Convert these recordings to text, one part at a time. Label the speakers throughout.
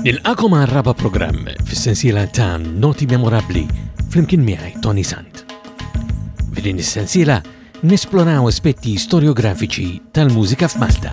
Speaker 1: Nilqakom għal raba programm fis-sensiela ta' Noti Memorabbli flimkien miegħi Tony Sant. F'din is-sensiela nesploraw aspetti storiografiċi tal-mużika f'Malta.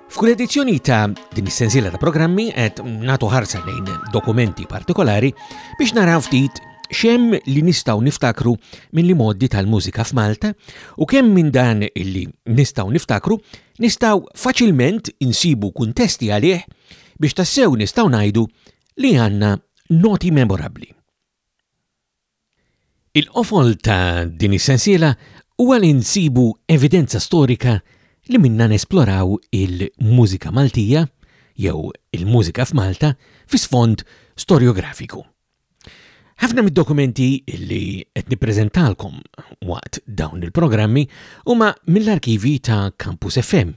Speaker 1: F'kull edizzjoni ta' din is-sensiela ta' programmi qed nagħtu ħarsa lejn dokumenti partikolari biex naraw ftit xem li nistaw niftakru minn li moddi tal-mużika f'Malta u kemm minn dan illi nistaw niftakru nistaw faċilment insibu kuntesti għalih biex tassew nistaw najdu li għanna noti memorabli. Il-qofol ta' din is-sensiela huwa li nsibu evidenza storika li minnha nesploraw il-mużika Maltija jew il-mużika f'Malta fi sfond storjografiku. Ħafna mid-dokumenti li qed nippreżentalkom waqt dawn il-programmi huma mill-arkivji ta' Campus FM.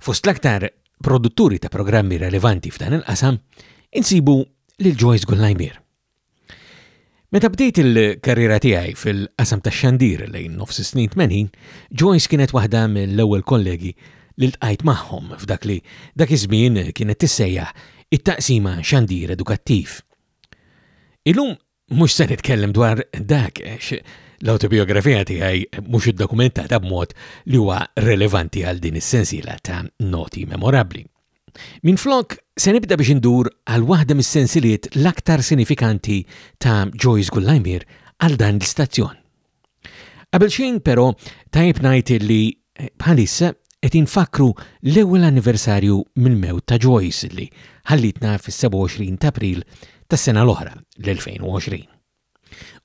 Speaker 1: Fost l-aktar produtturi ta' programmi relevanti f'dan il-qasam insibu lil Joyce Gullaymir. Meta bdejt il-karriera tiegħi fil-qasam tax-xandir lejn nofs is-snin 80, Joyce kienet waħda mill-ewwel kollegi li ltqajt magħhom f'dak li dak iż-żmien kienet tissejjaħ it-Taqsima Xandir Edukattiv. Illum mhux se nitkellem dwar dak għax l-awtobijografija tiegħi mhux iddokumentata b'mod li huwa relevanti għal din is-sensiela ta' noti memorabbli. Minflok, se nibda biex indur għal waħda mis-sensiliet l-aktar sinifikanti ta' Joyce Gullaymir għal dan l-istazzjon. Qabel xejn, però, tajjeb ngħid li bħalissa qed infakkru l-ewwel anniversarju mill-mewt ta' Joyce li ħallitna fis-27 t'April tas-sena l-oħra, l-2020.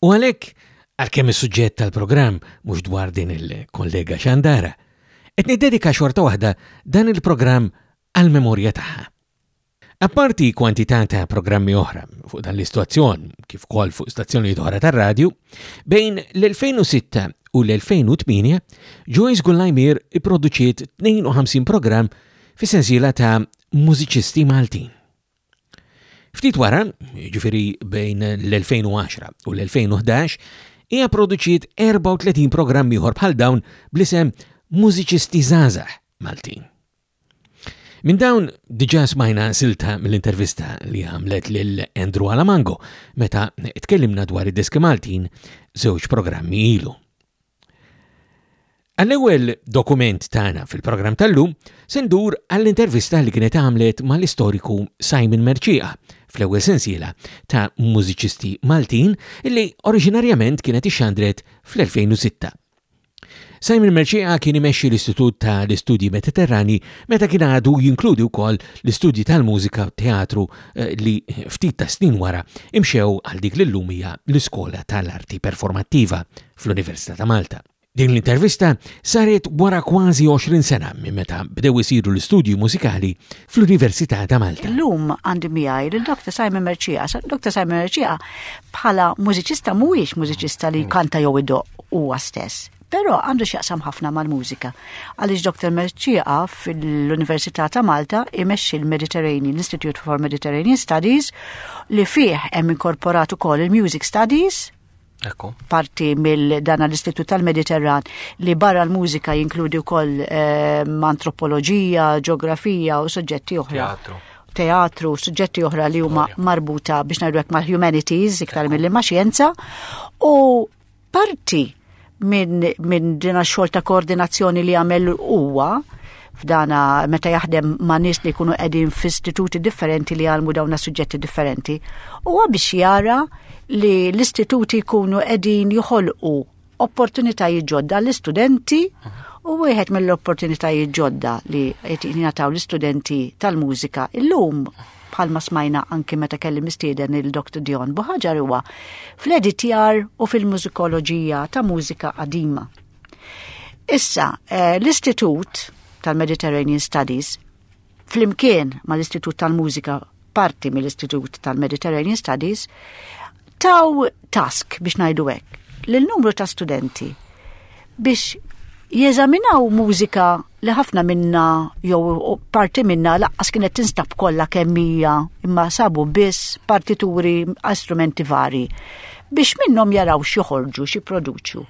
Speaker 1: U għalhekk, għalkemm is-suġġett tal-programm mhux dwar din il-kollega xandara, qed niddedika xorta waħda dan il-programm għall-memorja tagħha. Apparti kwantità ta' programmi oħra fuq dan l-istazzjon, kif ukoll fuq stazzjonijiet oħra tar-radju, bejn l-2006 u l-2008 Joyce Gullajmir ipproduċiet 52 programm fi sensiela ta' mużiċisti Maltin. Ftit wara, ġifiri bejn l-2010 u l-2011, hija produċiet 34 programm ieħor bħal dawn bl-isem Mużiċisti Żgħażagħ Maltin. Minn dawn diġà smajna silta mill-intervista li għamlet lil Andrew Alamango meta tkellimna dwar id-diski Maltin żewġ programmi ilu. Għall-ewwel dokument tagħna fil-programm tal-lum se ndur għall-intervista li kienet għamlet mal-istoriku Simon Merċieqa fl-ewwel sensiela ta' mużiċisti Maltin illi oriġinarjament kienet ixxandret fl-2006. Simon Merċieqa kien imexxi l-Istitut ta' l-Istudji Mediterrani meta kien għadu jinkludi wkoll l-istudji tal-mużika u teatru eh, li ftit ta' snin wara imxew għal dik l-lumija l-Iskola tal-Arti Performattiva fl-Università ta' Malta. Din l-intervista saret wara kważi 20 sena minn meta bdew isiru l-istudju mużikali fl-Università ta' Malta.
Speaker 2: Illum għandi miegħi lil Dr. Simon Merċija. Dr. Simon Merċija bħala mużiċista mhuwiex mużiċista li kanta jew idoq huwa stess. Però għandu x'jaqsam ħafna mal-mużika. Għaliex Dr. Merċija fil-Università ta' Malta imexxi l-Mediterranean Institute for Mediterranean Studies li fih hemm inkorporat ukoll il-Music Studies
Speaker 3: Ekku.
Speaker 2: Parti mill-dana l-Istitut tal-Mediterran li barra l-mużika jinkludi wkoll eh, antropoloġija, ġeografija u suġġetti oħra.
Speaker 3: Teatru.
Speaker 2: Teatru, suġġetti oħra li huma marbuta biex ngħidwek mal-humanities iktar mill ma' xjenza u parti minn min dina xogħol ta' koordinazzjoni li għamel huwa f'dana meta jaħdem ma' nies li jkunu qegħdin f'istituti differenti li għalmu dawna suġġetti differenti. Huwa biex jara li l-istituti jkunu qegħdin joħolqu opportunitajiet ġodda l-istudenti u wieħed mill-opportunitajiet ġodda li qed jingħataw l-istudenti tal-mużika illum bħalma smajna anki meta kelli mistieden il-Dr. Dion Buħaġar huwa fl-editjar u fil-mużikoloġija ta' mużika qadima. Issa, eh, l-Istitut tal-Mediterranean Studies flimkien ma l-Istitut tal-Mużika parti mill-Istitut tal-Mediterranean Studies taw task biex najdu hekk lil numru ta' studenti biex jeżaminaw mużika li ħafna minna jew parti minna laqqas kienet tinstab kollha kemm hija imma sabu biss partituri strumenti vari biex minnhom jaraw xi joħorġu xi produċu.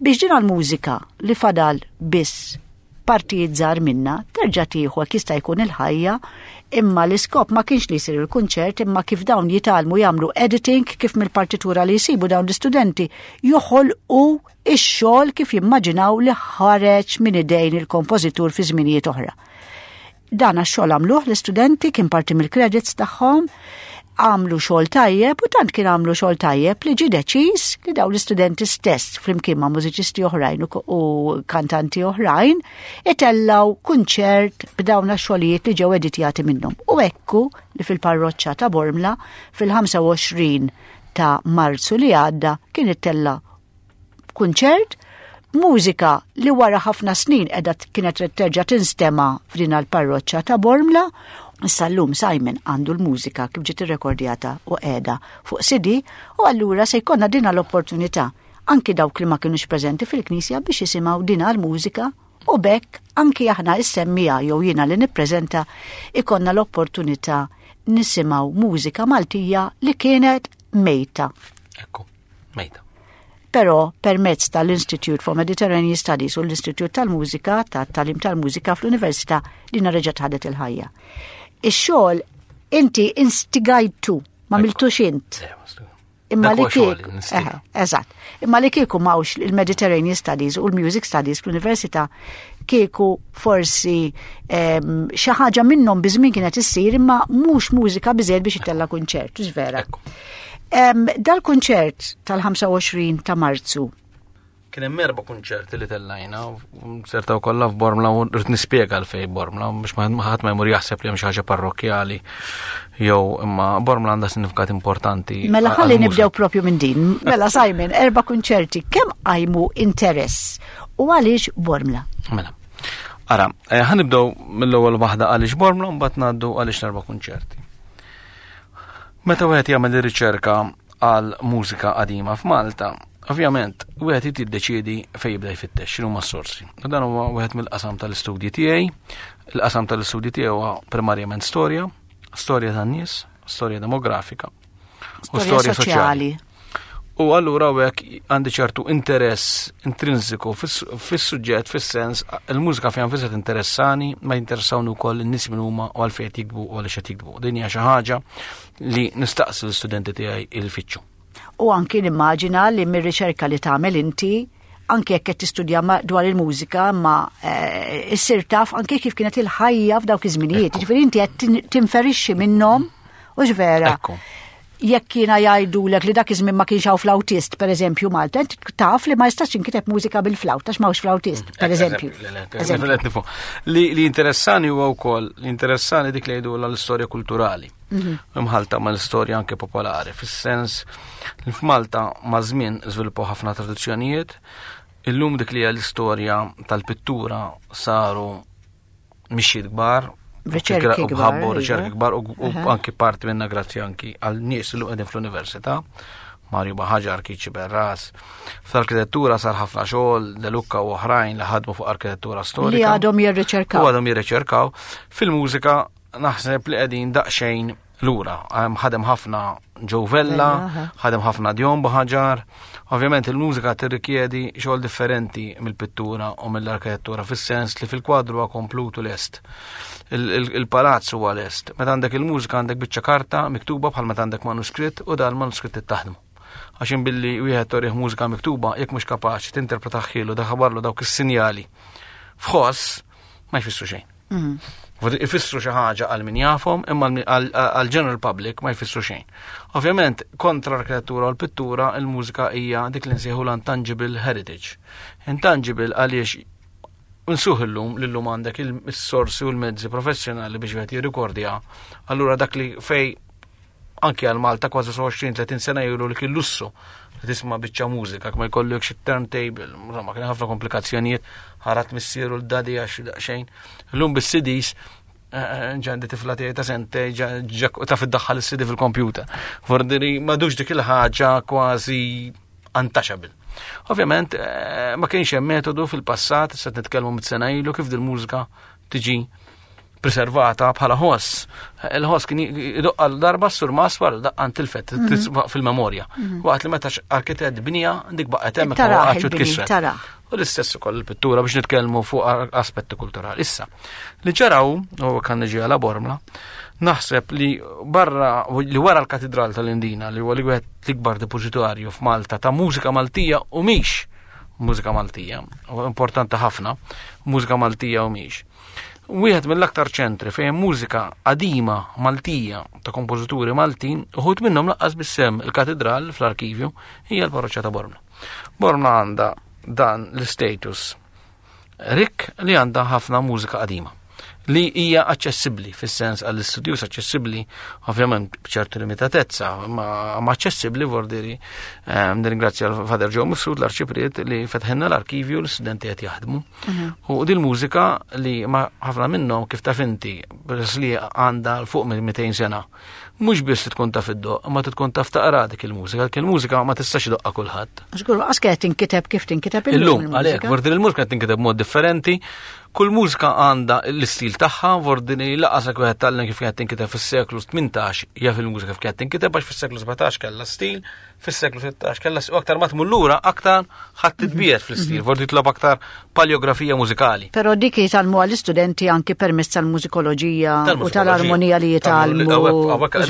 Speaker 2: Biex din għal-mużika li fadal biss partijiet żgħar minna terġa' tieħu hekk jista' jkun il-ħajja imma l-iskop ma kienx li jsir il-kunċert imma kif dawn jitalmu jagħmlu editing kif mill-partitura li jsibu dawn l-istudenti joħolqu ix-xogħol kif jimmaġinaw li ħareġ minn idejn il-kompożitur fi żminijiet oħra. Dan għax-xogħol għamluh l-istudenti kien parti mill-credits tagħhom għamlu xogħol tajjeb u tant kien għamlu xogħol tajjeb li ġi deċiż li daw l-istudenti stess flimkien ma' mużiċisti oħrajn u kantanti oħrajn itellaw kunċert b'dawn xogħlijiet li ġew editjati minnhom. U ekku li fil-parroċċa ta' Bormla fil-25 ta' Marzu li għadda kien ittella' b'kunċert b'mużika li wara ħafna snin qiegħda kienet terġa' tinstema' f'din l-parroċċa ta' Bormla Issa llum Simon għandu l-mużika kif ġiet irrekordjata u qiegħda fuq CD u allura se jkollna dina l-opportunità anki dawk li ma kinux preżenti fil-Knisja biex jisimgħu dina l-mużika u bekk anki aħna issemmija jew jiena li nippreżenta ikonna l-opportunità nisimgħu mużika Maltija li kienet mejta.
Speaker 3: Ekku. Mejta.
Speaker 2: Però permezz tal-Institute for Mediterranean Studies u l-Institute tal-Mużika tat-Talim tal-Mużika fl-Università li reġgħet ħadet il-ħajja. Ix-xogħol inti instigajtu ma miltux int. Eh, Imma li kieku. Eżatt. Imma li kieku mawx il-Mediterranean Studies u l-Music Studies fl-Università kieku forsi xi ħaġa minnhom biżmin kienet issir imma mhux mużika biżejjed biex itella kunċert, vera. Dal-kunċert tal-25 ta' Marzu
Speaker 3: Kien hemm erba' kunċerti li tellajna, sertaw kollha f'Bormla u rrid nispjega għal fej Bormla biex ma ħadd ma jmur jaħseb li hemm xi ħaġa parrokkjali jew imma Bormla għandha sinifikat importanti.
Speaker 2: Mela ħalli nibdew propju minn din. Mela Simon, erba' kunċerti kemm qajmu interess u għaliex Bormla?
Speaker 3: Mela. Ara, eh, ħanibdew mill-ewwel waħda għaliex Bormla mbagħad ngħaddu għaliex l-erba' kunċerti. Meta wieħed jagħmel ir-riċerka għal mużika qadima f'Malta, Ovvjament, wieħed jrid jiddeċiedi fejn jibda jfittex x'inhu ma' sorsi. Dan huwa wieħed mill-qasam tal-istudji tiegħi. Il-qasam tal-istudji tiegħi huwa primarjament storja, storja tan-nies, storja demografika, u storja soċjali. U allura u hekk għandi ċertu interess intrinsiku fis-suġġett fis-sens il-mużika fejn fissa interessani, ma jinteressawni wkoll in-nies minn huma u għalfejn qed jikbu u għaliex qed jikbu. Din hija xi ħaġa li nistaqsi l-istudenti tiegħi il-fittxu.
Speaker 2: U anki nimmaġina li mir-riċerka li tagħmel inti anke jekk qed tistudja dwar il-mużika ma eh, issir taf anke kif kienet il-ħajja f'dawk iż-żminijiet. Ġifieri inti qed tinferixxi minnhom u ġvera. jekk jiena jgħidulek li dak iż-żmien ma kienx hawn flautist, pereżempju Malta, int taf li ma jistax inkiteb mużika bil-flawt għax m'hawnx flautist, mm, pereżempju.
Speaker 3: Li interessani huwa wkoll, li interessani dik li jgħidu l-istorja kulturali. Mhm. Mħalta ma l-istorja anke popolari, fis-sens li f'Malta ma' żmien żviluppaw ħafna tradizzjonijiet, illum dik li l-istorja tal-pittura saru mixjiet kbar,
Speaker 2: riċerki
Speaker 3: kbar, u riċerki iva. kbar u anki parti minna grazzi anki għal nies li qegħdin fl-università. Marju Baħaġar, Kiċi Berras. Fl-arkitettura sar ħafna xogħol, Delukka u oħrajn li ħadmu fuq arkitettura storika.
Speaker 2: Li għadhom jirriċerkaw.
Speaker 3: U għadhom jirriċerkaw. Fil-mużika naħseb li qegħdin daqsxejn Lura, ħadem ħafna Joe Vella, ħadem ħafna Dion Baħġar. Ovvjament il-mużika tirrikjedi xogħol differenti mill-pittura u mill-arkitettura fis-sens li fil-kwadru huwa komplutu lest. Il-palazz huwa lest. Meta għandek il-mużika għandek biċċa karta miktuba bħal meta għandek manuskritt u dan manuskritt ittaħdmu għaxin billi wieħed torih mużika miktuba jekk mhux kapaċi tinterpreta ħielu daħabarlu dawk is-sinjali. Fħoss, ma jfissru xejn. Mhm. Ifissru xi ħaġa għal min jafhom, imma għal general public ma jfissru xejn. Ovvjament, kontra l-kreatura u l-pittura, il-mużika hija dik li nsejħu l-intangible heritage. Intangible għaliex Nsuħ illum li llum għandek il-sorsi u l-mezzi professjonali biex wieħed jirrikordja, allura dak li fej anke għal Malta kważi 20-30 sena jgħidu li kien lussu li tisma' biċċa mużika ma jkollok xi turntable, insomma kien ħafna komplikazzjonijiet ħarat missieru l-dadi għax daqsxejn. Illum bis-CDs eh, eh, ġandi tifla tiegħi ta' sente ta' fid-daħħal is-CD fil-kompjuter. Fordiri madux dik il-ħaġa kważi untouchable. Ovvjament eh, ma kienx hemm metodu fil-passat se nitkellmu mit-sena ilu kif dil-mużika tiġi preservata bħala ħoss. Il-ħoss kien idoqqa l-darba s-sur maswar daqqan tilfet mhm. fil-memorja. Mhm. Waqt li meta arkitett binja dik baqgħet hemm għaxu tkissret. U l-istess ukoll il-pittura biex nitkellmu fuq aspetti kulturali. Issa, li ġaraw, u kan niġi għala bormla, naħseb li barra li wara l-katidral tal-Indina li huwa l-ikbar depozitorju f'Malta ta' mużika Maltija u miex Mużika Maltija, u importanti ħafna, mużika Maltija u miex. Wieħed mill-aktar ċentri fejn mużika qadima Maltija ta' kompożituri Maltin, uħut minnhom laqqas bissem il-katedral fl-arkivju hija l-parroċċa ta' Bormla. Bormla għandha dan l-status Rik li għandha ħafna mużika qadima li hija aċċessibbli fis-sens għall istudjus aċċessibbli ovvjament b'ċertu limitatezza, ma aċċessibbli vordiri ehm, nirringrazzja l-Fader Ġew Mifsud l-Arċipriet li fetħenna l-arkivju l-studenti qed jaħdmu. Mhm. U din mużika li ma ħafna minnhom kif taf inti li għandha l fuq minn 200 sena mhux biss tkun taf id-doq, ma tkun taf taqra dik il-mużika, kien mużika ma tistax doqqa kulħadd.
Speaker 2: Żgur, għas qed tinkiteb kif tinkiteb
Speaker 3: illum. Għalhekk, vor din il-mużika qed tinkiteb mod differenti, kull mużika għandha l-istil tagħha, vor din laqasek wieħed tallem kif qed tinkiteb fis-seklu 18 jaf il-mużika kif qed tinkiteb għax fis-seklu 17 kellha stil, fis-seklu 16 kellha s aktar ma tmur lura aktar ħadd titbiet mhm. fl-istil, mhm. vordi tlob aktar paleografija mużikali.
Speaker 2: Però dik jitalmu għall-istudenti anki permezz tal-mużikoloġija u tal-armonija li jitalmu.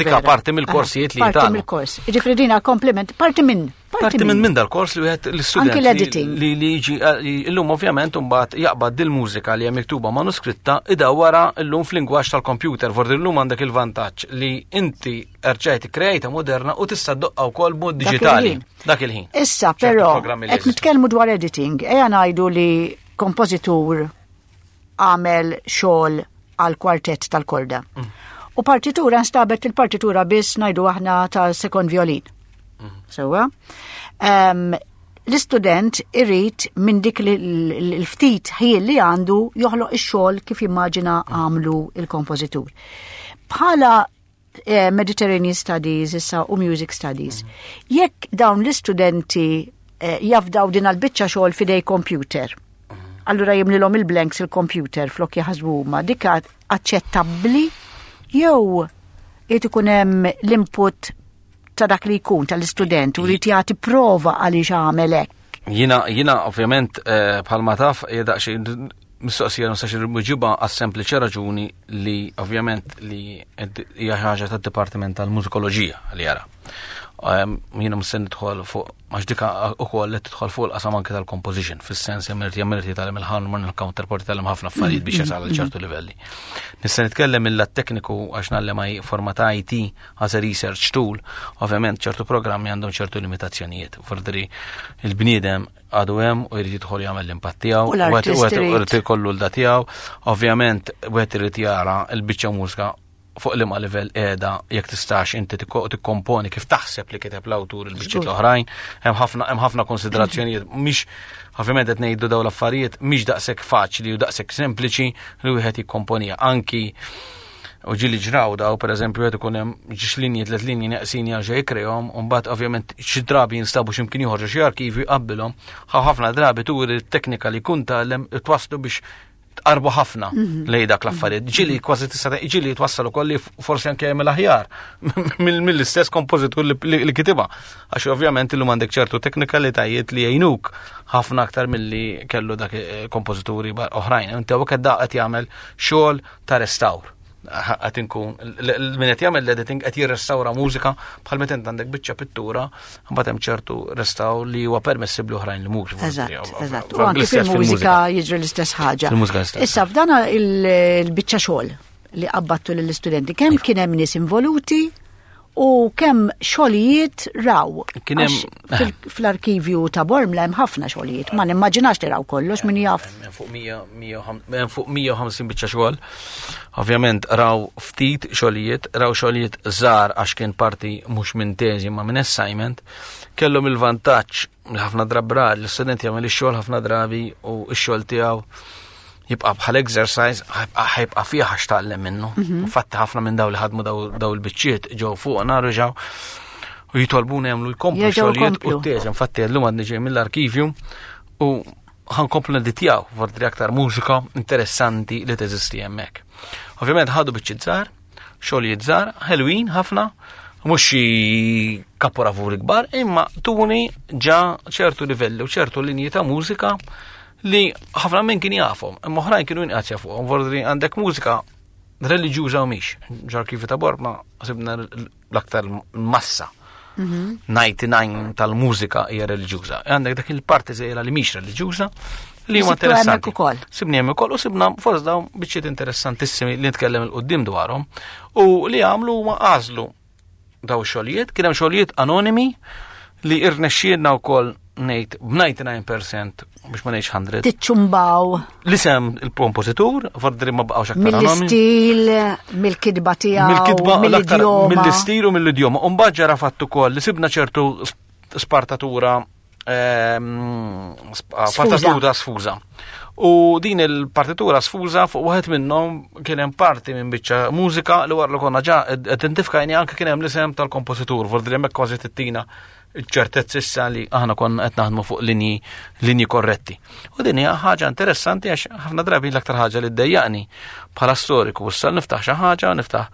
Speaker 3: Dika parti mill-korsijiet li jitalmu.
Speaker 2: Parti mill-kors. Ġifri dina komplement, parti minn
Speaker 3: Parti minn minn dal-kors li wieħed l-student.
Speaker 2: Anki l-editing.
Speaker 3: Li li jiġi illum ovvjament imbagħad jaqbad dil-mużika li hemm miktuba manuskritta idawwara illum fl-lingwaġġ tal-kompjuter, vordi illum għandek il-vantaġġ li inti erġajt krejta moderna u tista' doqqa wkoll mod digitali. Dak il-ħin.
Speaker 2: Issa però qed nitkellmu dwar editing, ejja ngħidu li kompożitur għamel xogħol għal kwartett tal-korda. Mm. U partitura nstabet il-partitura biss ngħidu aħna tal-sekond violin. Mm. Sewa. L-istudent irrit minn dik l-ftit ħin li għandu joħloq ix-xogħol kif jimmaġina għamlu il-kompożitur. Bħala eh, Mediterranean Studies issa u Music Studies. Mm. Jekk dawn l-istudenti eh, jafdaw din għal-bicċa xogħol fidej computer, allura jimlilhom il-blanks il-computer flok jaħsbu huma dik aċċettabbli jew jrid ikun hemm l-input ta' dak li jkun tal-istudent u li jagħti prova għaliex għamel hekk.
Speaker 3: Jina, jina, ovvjament, eh, bħalma taf, jedaq xejn mistoqsija nistax irmuġiba għas sempliċi raġuni li ovvjament li hija ħaġa tad-Dipartiment tal-Mużikoloġija li jara. Ehm, jiena msen nidħol fuq Max dika u koll li tidħol fuq il-qasam anke tal-composition, fil-sens jemmerti jemmerti tal-im il-harmon, il-counterparti tal-im ħafna affarijiet biex jasal mm-hmm. ċertu livelli. Nista' nitkellem mill tekniku għax nallem għaj format IT, għaz research tool, ovvjament ċertu programmi għandhom ċertu limitazzjonijiet. Fordri il-bniedem għadu hemm u jrid jidħol jagħmel l-impatt tiegħu, u jrid ikollu l-da tiegħu, ovvjament wieħed irid jara l-biċċa mużika fuq li ma livell qiegħda jekk tistax inti tikkomponi kif taħseb li kiteb l-awtur il-biċċiet l-oħrajn, hemm ħafna hemm ħafna konsiderazzjonijiet mhix ovvjament qed ngħidu dawn l-affarijiet mhix daqshekk faċli u daqshekk sempliċi li wieħed jikkomponija anki u ġili ġraw daw, per eżempju, għed ikun hemm ġiex linji tlet linji neqsin jaġa jikrejhom, u mbagħad ovvjament xi drabi jinstabu x'imkien joħorġu xi arkivi qabbilhom, ħafna drabi turi t-teknika li kun tagħlem it-waslu biex tqarbu ħafna mhm. lej dak l-affarijiet. Mhm. Ġili kważi tista' ġili twassal ukoll li forsi anke jagħmel aħjar mill-istess kompożitur li kitiba. Għax ovvjament illum għandek ċertu teknikalitajiet li jgħinuk ħafna aktar milli kellu dak eh, kompożituri oħrajn. Inti hawnhekk qed jagħmel xogħol ta' restawr. qed inkun min qed jagħmel l-editing qed jirrestawra mużika bħal meta int għandek biċċa pittura mbagħad hemm ċertu restaw li huwa permessibbli oħrajn li mhux.
Speaker 2: Eżatt, eżatt. U anke fil-mużika jiġri l-istess ħaġa. Issa f'dana il-biċċa xogħol li qabbattu lill-istudenti kemm kien hemm nies involuti u kemm xogħlijiet raw. Kien hemm eh. fl-arkivju ta' Bormla hemm ħafna xogħlijiet, ma nimmaġinax li raw kollox min jaf.
Speaker 3: Fuq 150 biċċa xogħol. Ovvjament raw ftit xogħlijiet, raw xogħlijiet żgħar għax kien parti mhux minn teżi ma' minn assignment, kellhom il-vantaġġ ħafna drabi l-student jagħmel ix-xogħol ħafna drabi u x-xogħol tiegħu jibqa' bħal exercise ħajbqa' fih għax taqlem minnu. Mhm. Fatti ħafna minn daw li ħadmu daw il-biċċiet ġew fuq naru ġaw u jitolbuna jagħmlu l-komplu xogħolijiet u t-też. Infatti llum għadni ġej mill-arkivju u ħankomplu neditjaw vordri aktar mużika interessanti li teżisti hemmhekk. Ovvjament ħadu biċċiet żgħar Xogħlijiet żgħar, ħelwin ħafna, mhux xi kaporavuri kbar, imma tuni ġa ċertu livelli u ċertu linji ta' mużika li ħafna minn kien jafhom, imma oħrajn kienu inqasja fuqhom, vordi għandek mużika reliġjuża mhix. Ġar kif ta' borma sibna l-aktar massa. 99 mhm. tal-mużika hija reliġjuża. Għandek dak il-parti żejra li mhix reliġjuża li huma interessanti. Sibni hemm ukoll u sibna forsi dawn biċċiet interessantissimi li nitkellem il-qudiem dwarhom u li għamlu huma għażlu daw xogħlijiet, kien hemm xogħlijiet anonimi li irnexxielna wkoll ngħid b'99 percent biex ma ngħidx 100.
Speaker 2: Tiċċumbaw.
Speaker 3: L-isem il-kompożitur, fordri ma baqgħux aktar.
Speaker 2: Mill-istil, mill-kidba tiegħu. Mill-kidba mill-idjoma.
Speaker 3: Mill-istil u mill-idjoma. U mbagħad ġara fatt ukoll li sibna ċertu spartatura ehm, spartatura sfuża. U din il-partitura sfuża fuq waħed minnhom kien hemm parti minn biċċa mużika li warlu konna ġa identifikajni anke kien hemm l-isem tal-kompożitur, fordri hemmhekk kważi tittina ċertezz issa li aħna konna qed naħdmu fuq linji linji korretti. U din hija ħaġa interessanti għax ħafna drabi l-aktar ħaġa li ddejjaqni bħala storiku issa niftaħ xi ħaġa, niftaħ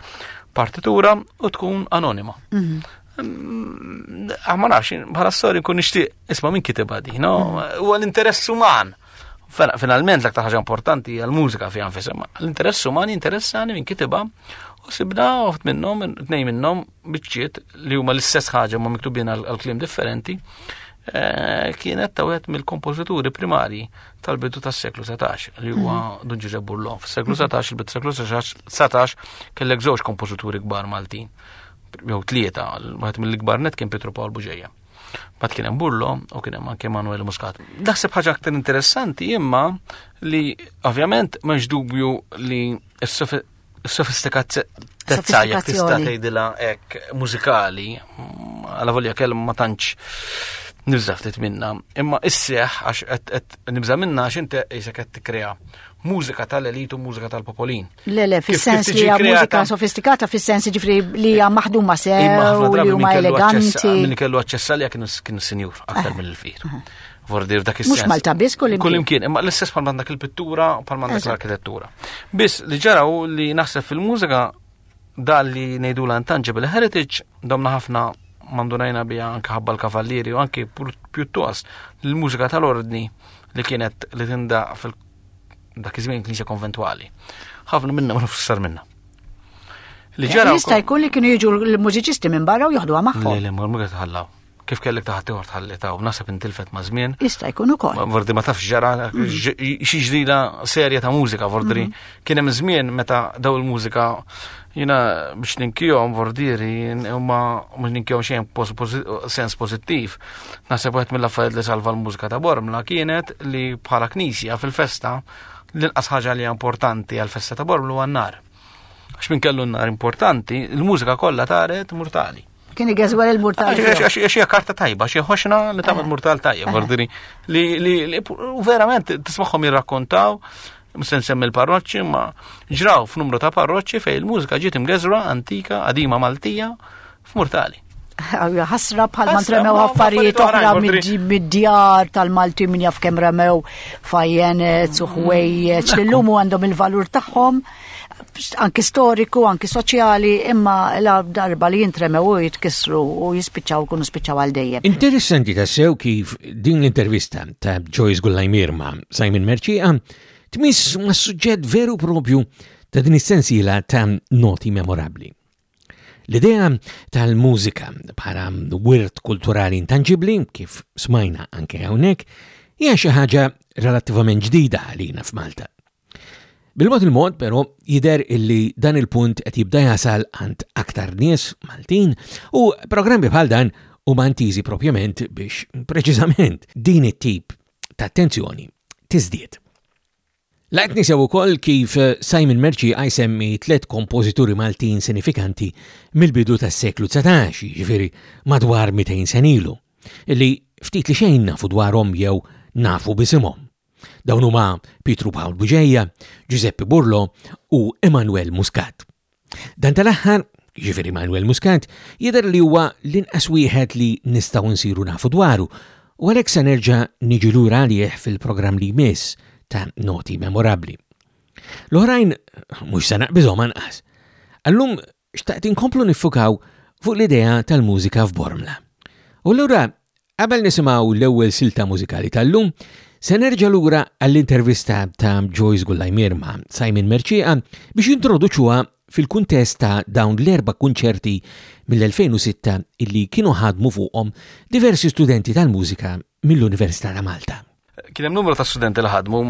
Speaker 3: partitura u tkun anonima. Mhm. Ah, ma nafx, bħala storiku nixtieq isma' min kitibha di, no? Mhm. Huwa l-interess uman. Finalment l-aktar ħaġa importanti hija l-mużika fi nfisha. L-interess uman jinteressani minn kitibha u sibna uħt minnhom, tnejn minnhom biċċiet li huma l-istess ħaġa ma miktubin għal klim differenti, eh, kienet ta' wieħed mill-kompożituri primari tal-bidu tas-seklu 17 li huwa mhm. Dun Ġiġeb Burlon. Fis-seklu 17 mhm. il-bidu seklu 17 kellek żewġ kompożituri kbar Maltin. Jew tlieta, waħed mill-ikbar net kien Pietro Paul Buġeja. Bat kien hemm Burlo u kien hemm anke Manuel Muscat. Daħseb ħaġa aktar interessanti imma li ovvjament m'hemmx dubju li sofistikatezza jekk tista' tgħidilha hekk mużikali, għala volja kelm ma tantx nibża' ftit minna, imma isseħ għax qed nibża' minna għax inti qisek qed tikkrea mużika tal-elitu, mużika tal-popolin.
Speaker 2: Le, le, fis-sens li hija mużika sofistikata, fis-sens ġifri li hija maħduma sew, li huma eleganti.
Speaker 3: Min kellu aċċessa li kienu sinjur aktar mill-fir. Vordir dak is-sens.
Speaker 2: Mhux Malta biss kull
Speaker 3: Kull imkien, imma l-istess bħal dak il-pittura u bħal dak l-arkitettura. Biss li ġaraw li naħseb fil-mużika dal li ngħidu l intangible heritage domna ħafna mandunajna bija anke ħabba l-kavallieri u anke pjuttost l-mużika tal-ordni li kienet li tinda fil dak iż-żmien knisja konventwali. Ħafna minna ma nifissar minna.
Speaker 2: Li ġara. Jista' jkun li kienu jiġu l-mużiċisti minn barra u joħduha magħhom.
Speaker 3: Le, le, ma l-mużika tħallaw. kif kellek taħt ieħor tħallita u nasab intilfet ma' żmien.
Speaker 2: Jista' jkun ukoll.
Speaker 3: Vordi ma tafx ġara mhm. xi ġdida serje ta' mużika Vordri. Mhm. Kien hemm żmien meta daw il-mużika jina biex ninkijom Vordiri ma mhux ninkijom xejn sens pożittiv. Nasab wieħed mill-affarijiet li salva l-mużika ta' Bormla kienet li bħala knisja fil-festa l-inqas ħaġa li importanti għal-festa ta' Bormlu għan-nar. Għax minn kellu n-nar importanti, il-mużika kollha taret mortali.
Speaker 2: Kien igezwer il-mur
Speaker 3: tajjeb. Għax hija karta tajba, xie ħoxna li tagħmel eh. mur tajjeb, ordini. Li verament tismagħhom jirrakkontaw msen semmi l-parroċċi, ma ġraw f'numru ta' parroċċi fej il-mużika ġiet imgeżra antika, qadima Maltija, f'Murtali.
Speaker 2: ħasra bħal ma tremew affarijiet oħra mid-djar tal-Malti min jaf kemm remew fajjen eh, tsuħwej eh, ċlillumu għandhom il-valur tagħhom. anki storiku, anki soċjali, imma la darba li jintremew u jitkissru u jispiċċaw kunu spiċċaw għal dejjem.
Speaker 1: Interessanti ta' sew kif din l-intervista ta' Joyce Gullajmir ma' Simon Merċiqa tmiss ma' suġġett veru propju ta' din is-sensiela ta' noti memorabli. L-idea tal-mużika bħala wirt kulturali intangibli, kif smajna anke hawnhekk, hija xi ħaġa relattivament ġdida għalina f'Malta. Bil-mod il-mod, però, jider illi dan il-punt qed jibda jasal għand aktar nies Maltin u programmi bħal dan u mantizi propjament biex preċiżament din it-tip ta' attenzjoni tiżdied. Laqt nisew ukoll kif Simon Merċi għajsemmi tliet kompożituri Maltin sinifikanti mill-bidu tas-seklu 19, jiġifieri madwar 200 senilu, li ftit li xejn nafu dwarhom jew nafu bisimhom. Dawn huma Pietru Pawl Buġeja, Ġużeppi Burlo u Emanuel Muscat. Dan tal-aħħar jiġifieri Manuel Muscat, jidher li huwa l-inqas wieħed li nistgħu nsiru nafu dwaru, u għalhekk se nerġa' niġi lura għalih fil-programm li jmiss ta' Noti Memorabbli. L-oħrajn mhux se naqbiżhom anqas. Allum xtaqt inkomplu niffukaw fuq l-idea tal-mużika f'Bormla. U allura qabel nisimgħu l-ewwel silta mużikali tal-lum, se nerġa' lura għall-intervista ta' Joyce Gullajmier ma' Simon Merċieqa biex jintroduċuha fil-kuntest ta' dawn l-erba' kunċerti mill-2006 illi kienu ħadmu fuqhom diversi studenti tal-mużika mill-Università ta' Malta.
Speaker 3: Kien hemm numru ta' studenti li ħadmu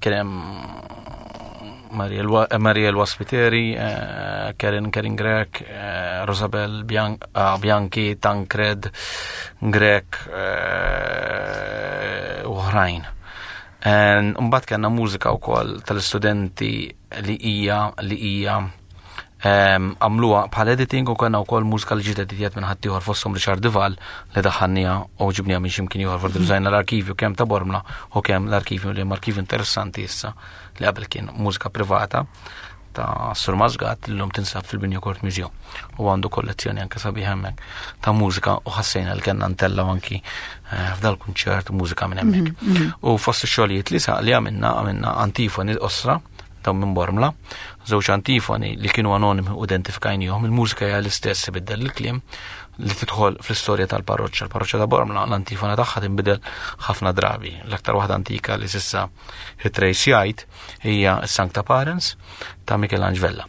Speaker 3: kien hemm Mariel Waspiteri, eh, Karen Karen Grek, eh, Rosabel ah, Bianchi, Tancred Grek, eh, uħrajn. Mbatt kena mużika u koll tal-studenti li hija li hija ehm, għamluha bħal editing u kena wkoll mużika li ġiet editjat minn ħaddieħor fosthom Richard Dival li daħħannija u ġibnija minn ximkien ieħor fordi bżajna mhm. l-arkivju kemm ta' Bormla u kemm l-arkivju li arkivju interessanti issa li qabel kien mużika privata ta' Sur Mazgat li l-lum tinsab fil-Binju Court Museum u għandu kollezzjoni anke sabiħ hemmhekk ta' mużika u ħassejna li kellna ntella anki Eh, f'dal kunċert mużika minn hemmhekk. Mhm, mhm. U fost ix-xogħlijiet li saq li għamilna għamilna antifoni l-qosra dawn minn Bormla, żewġ antifoni li kienu anonimi u identifikajnihom, il-mużika hija l-istess se biddel il-kliem li tidħol fl-istorja tal-parroċċa. Il-parroċċa ta' Bormla l-antifona tagħha tinbidel ħafna drabi. L-aktar waħda antika li sissa hitrejsjajt hija Sancta Parents ta' Michelangelo.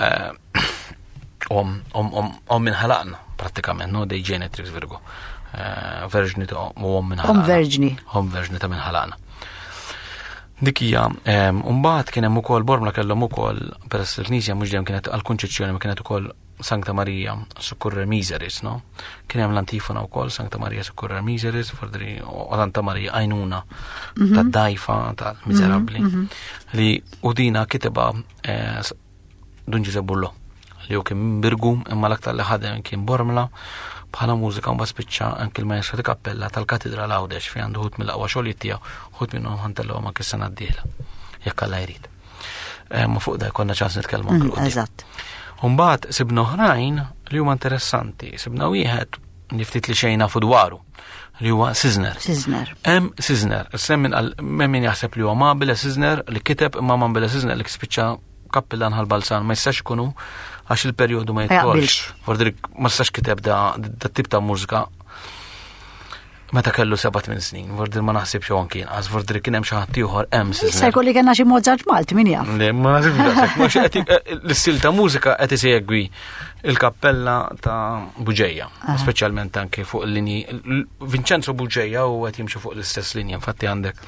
Speaker 3: eh, om minn ħalaqna pratikament, no? Dej ġenetrix virgo. Eh, verġni ta' om minn ħalaqna.
Speaker 2: Om verġni.
Speaker 3: Om verġni ta' minn ħalaqna. Dikija, umbaħt kien hemm ukoll Bormla kellhom ukoll peress il-Knisja mhux dejjem kienet għal kunċizzjoni ma kienet ukoll Sankta Marija Sukurre Miseris, no? Kien hemm l-antifona wkoll Sankta Marija Sukurre Miseris, fordri Santa Marija għajnuna mhm. tad-dajfa tal-miżerabbli mhm, mhm. li u dina kiteba eh, Dun Ġiżeb Bullo li kien minn Birgu imma l-aktar li ħadem kien Bormla bħala mużika mbagħad spiċċa anke l-maestro di kappella tal-Katidra Għawdex fejn għandu ħut mill-aqwa xogħlijiet tiegħu ħut minnhom ħantellhom ma kissa ngħaddieħla jekk Alla jrid. Eh, ma fuq da jkollna ċans nitkellmu anke mm,
Speaker 2: Eżatt.
Speaker 3: Umbagħad sibna oħrajn li huma interessanti, sibna wieħed niftit li xejna fu dwaru. li huwa Sizner.
Speaker 2: Sizner.
Speaker 3: Hemm Sizner, semmin għal min jaħseb li huwa Mabile Sizner li kiteb imma Mabile Sizner li kispiċċa kappillan għal balzan ma jistax ikunu għax il-perjodu ma jitkolx. Fordik ma jistax kiteb da tip ta' mużika meta kellu sebat minn snin, vordir ma naħsib xo anki inqas, vordir kien hemm xi ħadd ieħor hemm sisna.
Speaker 2: Issa jkolli kellna xi Mozart Malti min jaf.
Speaker 3: Le, ma naħsibx eh, l-istil ta' mużika qed isegwi il-kappella ta' Buġeja, specialment anke fuq l-linji. Vincenzo Buġeja u għet jimxu fuq l-istess linja, infatti għandek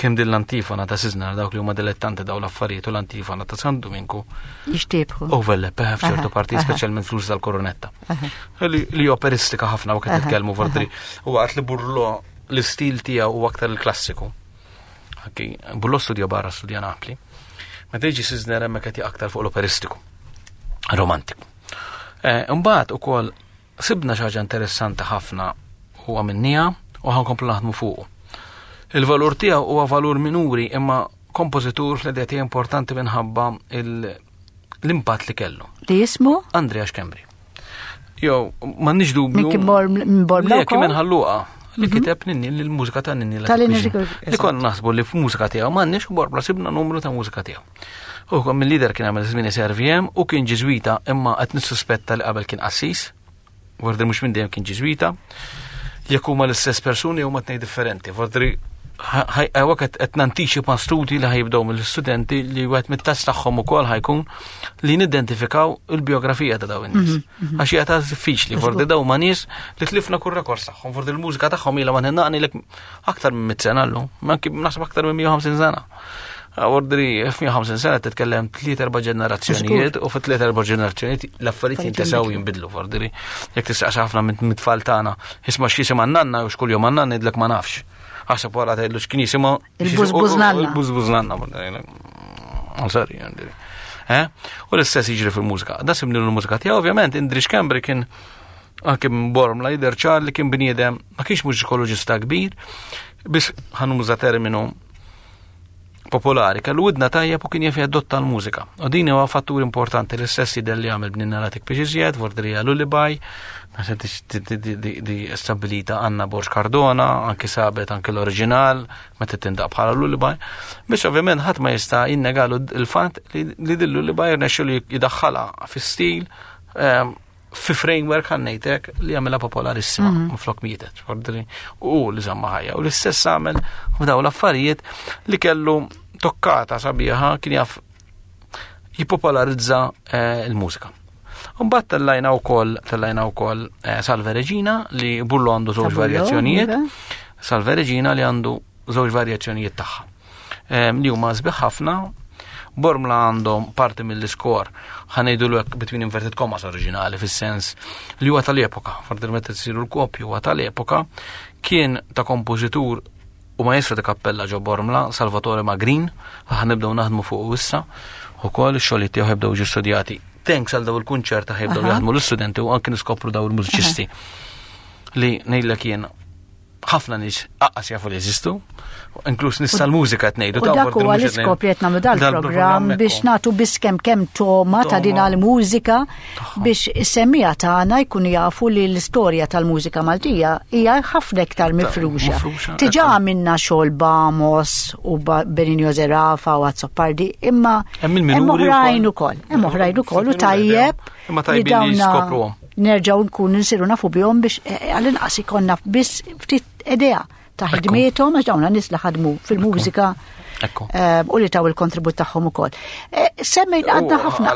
Speaker 3: kem din l-antifona ta' sizna dawk li huma dilettanti daw l-affarijiet u l-antifona ta' San Dominku.
Speaker 2: Jixtiebħu.
Speaker 3: Overlap, peħ f'ċertu parti, specialment fl-uż tal-koronetta. Li operistika ħafna u kħed nitkellmu vordri. U għat li burlo l-istil tiegħu u aktar il-klassiku. Bullo studja barra studja Napli. Meta jiġi Sizner hemmhekk qed aktar fuq l-operistiku, romantiku. Eh, imbagħad ukoll sibna xi ħaġa interessanti ħafna u għamilnija u ħankomplu naħdmu fuq. Il-valur tiegħu huwa valur minuri imma kompożitur fl-edja importanti minħabba il- l-impatt li kellu.
Speaker 2: Li jismu?
Speaker 3: Andrea Xkembri. Jo, ma nix dubju.
Speaker 2: Minn kim bor
Speaker 3: minn bor minn kim nħalluqa li mhm. kiteb ninni l-mużika ta' ninni l-għazzi. Li kon naħsbu li f-mużika tijaw ma nix borbla sibna numru ta' mużika tijaw. U kom mill-lider kien għamil zmini servijem u kien ġizwita imma għet nissuspetta li qabel kien qassis. Vardri mhux minn dejjem kien ġiżwita. Jekk huma l-istess persuni huma tnej differenti. Vardri ħajqawa qed nanticipa studi li ħajibdew mill-studenti li wieħed mit-tas tagħhom ukoll ħajkun li nidentifikaw il-biografija ta' dawn in-nies. Mhm, mhm. Għax hija ta' diffiċli, fordi daw ma' nies li tlifna kull rekors tagħhom, fordi l-mużika tagħhom ilha ma nħennaqni lek aktar minn mit sena llum, ma naħseb aktar minn 150 sena. Ordri 150 sena titkellem tliet erba' ġenerazzjonijiet u fit tliet erba' ġenerazzjonijiet l-affarijiet jintesaw jinbidlu f'ordri. Jekk tistaqs ħafna minn tfal tagħna, isma' x'jisim għan-nanna u x'kull jum għan-nanna jidlek ma nafx. Ħaseb wara tgħidlu x'kien jisimha.
Speaker 2: Il-bużbużnanna.
Speaker 3: Il-bużbużnanna. Sorry, eh? U l-istess jiġri fil-mużika. Da simni l-mużika tiegħu ovvjament Indrix Kembri kien anke minn Borm la jider ċar li kien bniedem ma kienx mużikoloġista kbir, biss ħanuża terminu popolari kellu widna tajjeb u kien jaf jadotta l-mużika. U din huwa fattur importanti li stess jidher li għamel bnin naratik biex iżjed, vordrija lullaby, naħseb di stabilita għanna Borx Cardona, anki sabet anki l-oriġinal, meta tindaq bħala lullaby. Biex ovvjament ħadd ma jista' jinnegalu l-fatt li din lullaby rnexxu li jidaħħala fis-stil ehm, fi framework għan nejtek li għamela popolarissima mhm. flok mietet, ordri, u li zamma ħajja, u l-istess għamel f'daw l-affarijiet li kellu tokkata sabiħa kien jaf jipopolarizza eh, il-mużika. Umbat tellajna u koll, tellajna u koll eh, Salve Regina li bullu għandu zoċ varjazzjonijiet, Salve Regina li għandu zoċ varjazzjonijiet taħħa. li huma sbieħ ħafna Bormla għandhom parti mill-iskor ħanejdu l between inverted commas oriġinali fis-sens li huwa tal-epoka, farti li meta tsiru l-kopju huwa tal-epoka, kien ta' kompożitur u maestro ta' kappella ġo Bormla, Salvatore Magrin, ħan nibdew naħdmu fuq issa, u koll xogħol tiegħu jibdew ġi studjati. Thanks għal daw il-kunċert ta' jibdew jaħdmu l-istudenti u anke niskopru daw il-mużiċisti li ngħidlek jiena ħafna nies aqqas jafu li jeżistu, inkluż nies tal-mużika qed
Speaker 2: ngħidu. Dak huwa l-iskop li qed nagħmlu dal-programm biex nagħtu biss kemm kemm toma ta' din għall-mużika biex is-semija tagħna jkunu jafu li l-istorja tal-mużika Maltija hija ħafna iktar mifruxa. Tiġa għamilna xogħol Bamos u Benin Joserafa u Azzopardi imma hemm oħrajn ukoll, hemm oħrajn ukoll u tajjeb Imma tajbin
Speaker 3: li jiskopruhom.
Speaker 2: Nerġgħu nkun nsiru nafu bihom biex eh, eh, għall-inqas ikonna biss ftit idea ta' ħidmietom għax dawn nies li ħadmu fil-mużika eh, u li taw il-kontribut tagħhom ukoll. Semmejt għadna ħafna.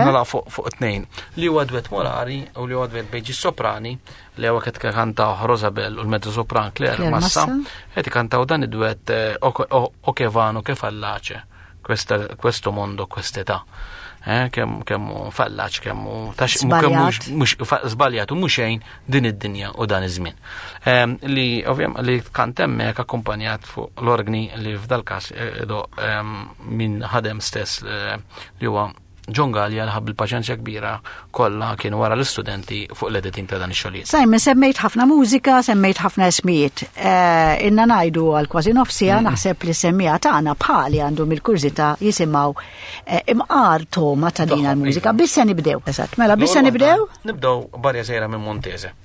Speaker 3: Għala fuq it-tnejn. Li huwa dwet Morari u li huwa dwet Beġi Soprani li huwa qed kanta Rosabel u l-mezzo sopran Claire Massa qed kantaw dan id-dwet Okevano kif allaċe. questo mondo, quest'età. Eh, kemm kemm fallaċ,
Speaker 2: kemm
Speaker 3: mhux żbaljat u mhux xejn din id-dinja u dan iż-żmien. Ehm, li ovvjament li kant hemmhekk akkumpanjat fuq l-organi li f'dal-każ eh, ehm, minn ħadem stess eh, li huwa John Gallia l-ħab il-paċenzja kbira kollha kien wara l-istudenti fuq l-editing ta' dan ix-xogħlijiet.
Speaker 2: Simon, semmejt ħafna mużika, semmejt ħafna ismijiet. Eh, inna ngħidu għal kważi nofsija mm. naħseb li semmija tagħna bħali għandhom il-kurżità jisimgħu eh, imqar toma ta' din
Speaker 3: il-mużika.
Speaker 2: Bissa nibdew. Eżatt, mela bissa nibdew?
Speaker 3: Nibdew barja sejra minn Montese.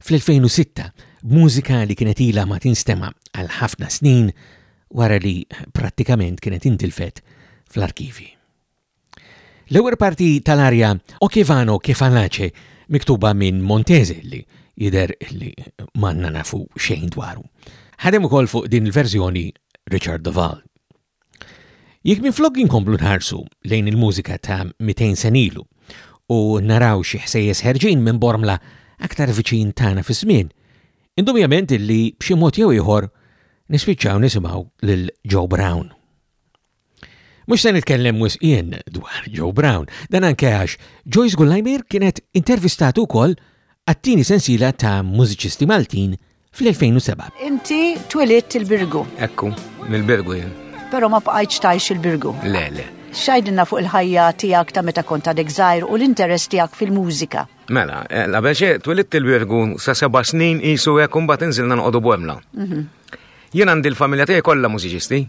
Speaker 1: Fl-2006, b'mużika li kienet ilha ma tinstema' għal ħafna snin wara li prattikament kienet intilfet fl-arkivji. L-ewwel parti tal-arja Okevano Kefalace miktuba minn Montese li jider li manna nafu xejn dwaru. Ħadem ukoll fuq din il-verżjoni Richard Duval. Jekk minflok inkomplu nħarsu lejn il-mużika ta' 200 senilu u naraw xi ħsejjes ħerġin minn bormla aktar viċin tagħna fiż-żmien, indubjament li b'xi mod jew ieħor nispiċċaw nisimgħu lil Joe Brown. Mhux se nitkellem wisqien dwar Joe Brown, dan anke għax Joyce Gullajmir kienet intervistatu wkoll għat-tieni sensiela ta' mużiċisti Maltin fl-2007.
Speaker 2: Inti twilidt il-Birgu.
Speaker 4: Ekku, mill-Birgu jien.
Speaker 2: Però ma bqajtx tajx il-Birgu.
Speaker 4: Le, le.
Speaker 2: Xajdinna fuq il-ħajja tijak ta' meta kont għadek zaħir u l-interess tijak fil-mużika.
Speaker 4: Mela, eh, la biex twilitt il-birgu sa' seba snin jisu għek un bat inżilna nqodu bwemla. Mhm. Jien għandi l-familja tijaj kolla mużiċisti.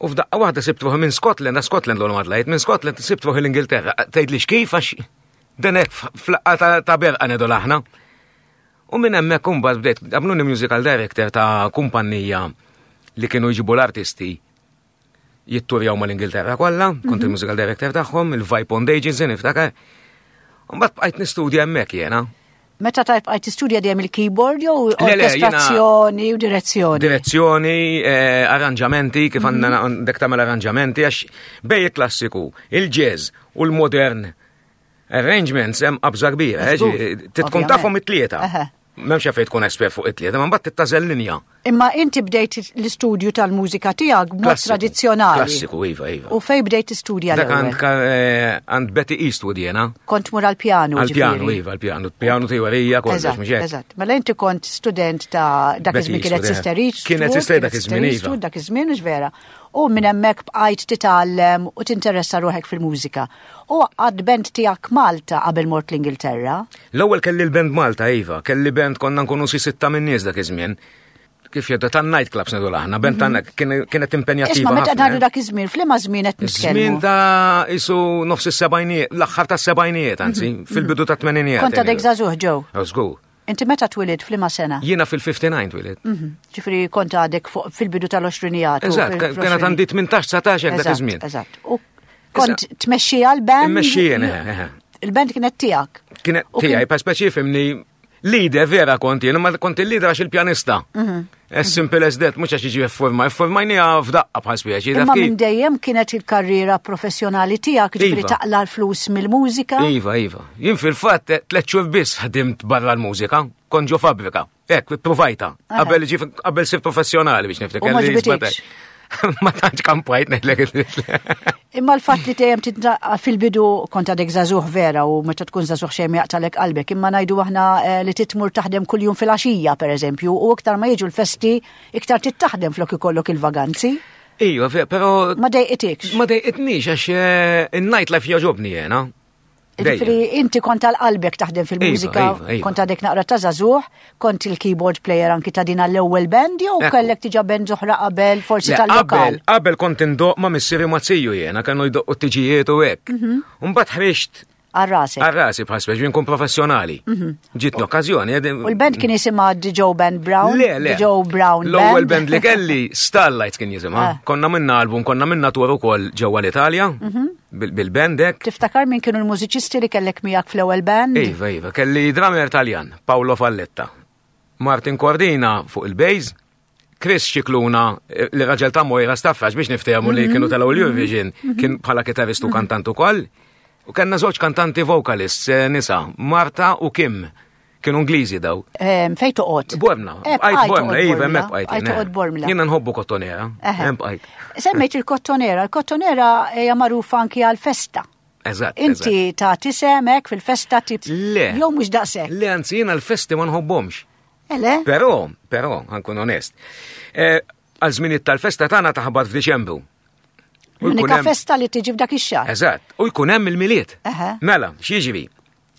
Speaker 2: U
Speaker 4: f'daqqa waħda sibt ruħi minn Scotland, għax Scotland l-għol madlajt, minn Scotland sibt ruħi l-Ingilterra. Tgħid li xkif għax denek flaqqa ta' berqa nedu laħna. U minn hemmhekk imbagħad bdejt għamluni musical director ta' kumpanija li kienu jġibu l-artisti jitturjaw mal-Ingilterra kollha, kont mhm. il-musical director tagħhom, il-Vipond Agency niftakar. Mbagħad bqajt nistudja hemmhekk jiena.
Speaker 2: Meta tajb għaj tistudja dejjem il-keyboard jew orkestrazzjoni u direzzjoni?
Speaker 4: Direzzjoni, eh, arranġamenti, kif għandna mhm. għandek tagħmel arranġamenti għax bej il-klassiku, il-jazz u l-modern arrangements hemm qabża kbira, eh,
Speaker 2: tkun
Speaker 4: tafhom it-tlieta. Memx fejn tkun espert fuq it-tlieta, ma mbagħad tittażel linja.
Speaker 2: Imma inti bdejt l-istudju tal-mużika tiegħek b'mod tradizzjonali.
Speaker 4: Klassiku, iva, iva.
Speaker 2: U fej bdejt istudja
Speaker 4: l Għand eh, Betty Eastwood jena.
Speaker 2: Kont mur għal-pjanu.
Speaker 4: Għal-pjanu, iva, għal-pjanu. Pjanu tiegħu għalija kollox
Speaker 2: mhux
Speaker 4: hekk.
Speaker 2: Eżatt. Mela inti kont student ta' dak iż-żmien kienet Sister Eastwood.
Speaker 4: Kienet Sister dak iż-żmien iva.
Speaker 2: Dak iż-żmien vera. U minn hemmhekk bqajt titgħallem u tinteressa ruħek fil-mużika. U għad band tiegħek Malta qabel mort l-Ingilterra?
Speaker 4: L-ewwel kelli l-band Malta iva, kelli band konna nkunu si sitta minn nies dak iż-żmien kif jadda tan night clubs nedu laħna, ben tan mhm. kienet impenjativa.
Speaker 2: Isma meta għadu
Speaker 4: eh?
Speaker 2: dak iż-żmien, flima żmien qed nitkellmu.
Speaker 4: Żmien ta' isu nofs is-sebajnijiet, l-aħħar ta' sebajnijiet anzi, mhm. fil-bidu ta' tmeninijiet.
Speaker 2: Konta dek żagħżugħ ġew.
Speaker 4: Żgur.
Speaker 2: Inti meta twilid f'liema sena?
Speaker 4: Jiena fil-59 twilid. Mhm.
Speaker 2: Ġifri kont għadek fil-bidu tal-20
Speaker 4: Eżatt, kena għandi 18-19 dak iż-żmien.
Speaker 2: Eżatt. U kont tmexxi għal-band?
Speaker 4: Tmexxijien, eh, eh, eh.
Speaker 2: Il-band kienet tiegħek.
Speaker 4: Kienet tiegħi, pa speċi fimni lide vera kont jien, ma kont il-lide għax il-pjanista.
Speaker 2: Mhm.
Speaker 4: As simple as that, mux għax iġi forma, formajni f'daqqa bħal spieċi.
Speaker 2: Imma minn dejjem kienet il-karriera professjonali tijak ġifri
Speaker 4: iva.
Speaker 2: taqla l-flus mill-mużika?
Speaker 4: Iva, iva. Jien fil-fat, tleċċur biss ħdimt barra l-mużika, konġu fabrika. Ek, provajta. Għabel ġi, għabel sir professjonali biex
Speaker 2: niftek. Ma
Speaker 4: tantx kampajt ngħidlek
Speaker 2: Imma l-fatt li tejem titna fil-bidu kont għadek zazuħ vera u meta tkun zazuħ xejn jaqtalek qalbek, imma ngħidu aħna eh, li titmur taħdem kuljum fil-għaxija pereżempju u iktar ma jiġu l-festi iktar tittaħdem flok ikollok il-vaganzi.
Speaker 4: Ija, pero.
Speaker 2: Ma dejqitikx.
Speaker 4: Ma dejqitnix għax eh, in-nightlife joġobni jena.
Speaker 2: Ġifri, inti kont tal-qalbek taħdem fil-mużika,
Speaker 4: iva, iva, iva.
Speaker 2: kont għadek naqra ta' zazuħ, kont il-keyboard player anki ta' dina l-ewwel band, jew kellek tiġa band oħra qabel, forsi tal-lokal.
Speaker 4: Qabel kont indoq ma' missieri ma' ziju jena, kanu jdoq u tiġijiet u hekk.
Speaker 2: Mhm.
Speaker 4: Mbagħad ħriġt
Speaker 2: Għarrasi.
Speaker 4: Għarrasi bħasbeġ, minn kun professjonali. Mhm. Ġit
Speaker 2: l-okkazjoni. U l-band kien jisima Joe Band Brown?
Speaker 4: Le, le.
Speaker 2: Joe Brown.
Speaker 4: L-ewwel band li kelli Starlight kien jisima.
Speaker 2: Ah.
Speaker 4: Konna minna album, konna minna tour ukoll ġewwa l-Italja.
Speaker 2: Mhm.
Speaker 4: bil-bandek.
Speaker 2: Tiftakar minn kienu l-mużiċisti li kellek miegħek fl-ewwel band?
Speaker 4: Iva, iva, kelli drummer Taljan, Paolo Falletta. Martin Cordina fuq il-bass, Chris Ċikluna, eh, li raġel ta' Mojra staffax biex niftehmu li kienu tal New mhm. Vision, mhm. kien bħala kitarristu kantant ukoll. U kellna żewġ kantanti vocalist eh, nisa, Marta u Kim. Kienu Ingliżi daw.
Speaker 2: Ehm, Fej toqgħod?
Speaker 4: Bormla.
Speaker 2: Eh, bqajt
Speaker 4: Bormla, iva, me bqajt.
Speaker 2: Bqajt toqgħod Bormla.
Speaker 4: Jiena nħobbu kottonera. Hemm bqajt.
Speaker 2: Semmejt il-kottonera, il-kottonera hija magħrufa anki għal-festa.
Speaker 4: Eżatt.
Speaker 2: Inti ta' tisemek fil-festa tip.
Speaker 4: Le.
Speaker 2: Jew mhux daqshekk.
Speaker 4: Le, anzi jiena l-festi ma nħobbhomx.
Speaker 2: Ele?
Speaker 4: Eh, però, però, ħankun onest. Eh, għal żminijiet tal-festa tagħna taħbat f'Diċembru.
Speaker 2: L-unika festa li tiġi f'dak ix-xahar.
Speaker 4: Eżatt, u jkun hemm il-miliet. Mela, x'jiġri?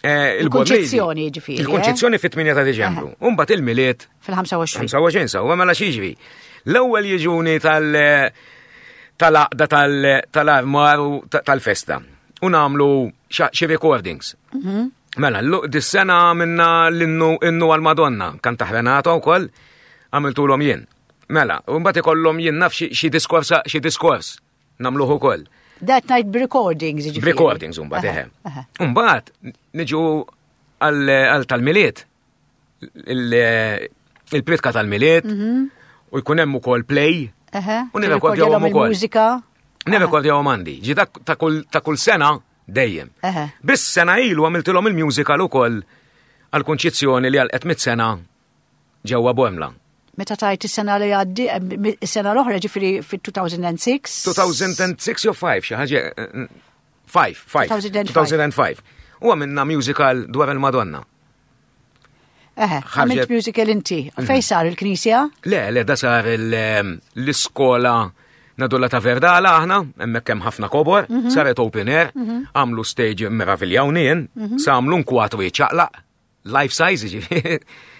Speaker 4: Eh,
Speaker 2: il-konċezzjoni ġifiri.
Speaker 4: Il-konċezzjoni eh? fit-8 ta' Deċembru. Eh. Umbat il-miliet.
Speaker 2: Fil-25.
Speaker 4: 25 sa' u għamela xieġri. L-ewwel jiġuni tal- tal-aqda tal-armar u tal-festa. U namlu xi recordings.
Speaker 2: Mhm.
Speaker 4: Mela, dis-sena minna l-innu innu għal-Madonna, kan taħrenata u koll, għamiltu l-om jien. Mela, un bat ikollom jien naf xie diskors, xie diskors, Namluħ ukoll.
Speaker 2: Dat najt b'recordings, ġifiri.
Speaker 4: B'recordings, umbat,
Speaker 2: eħe.
Speaker 4: Umbat, niġu għal tal-miliet, il-plitka tal-miliet, mhm. u jkun hemm ukoll play, u nirrekordjawhom ukoll.
Speaker 2: Mużika.
Speaker 4: Nirrekordjawhom għandi. Ġi ta' kull sena dejjem. Biss sena ilu għamiltilhom il-musical ukoll għal-konċizzjoni li għal-qed mit-sena ġewwa Boemla.
Speaker 2: Meta tajt is-sena li għaddi, is-sena l-oħra ġifiri fit-2006.
Speaker 4: 2006 jew 5, xi ħaġa 5, 5,
Speaker 2: 2005.
Speaker 4: U għamilna musical dwar il-Madonna.
Speaker 2: Eħe, għamilt musical inti. Mhm. Fej sar il-knisja?
Speaker 4: Le, le, da sar ehm, l-iskola Nadulla ta' Verdala aħna, emmek kem ħafna kobor, mhm. saret open air, mhm. għamlu stage meraviljawnin, samlu nkwatru iċaqlaq, life size ġifieri.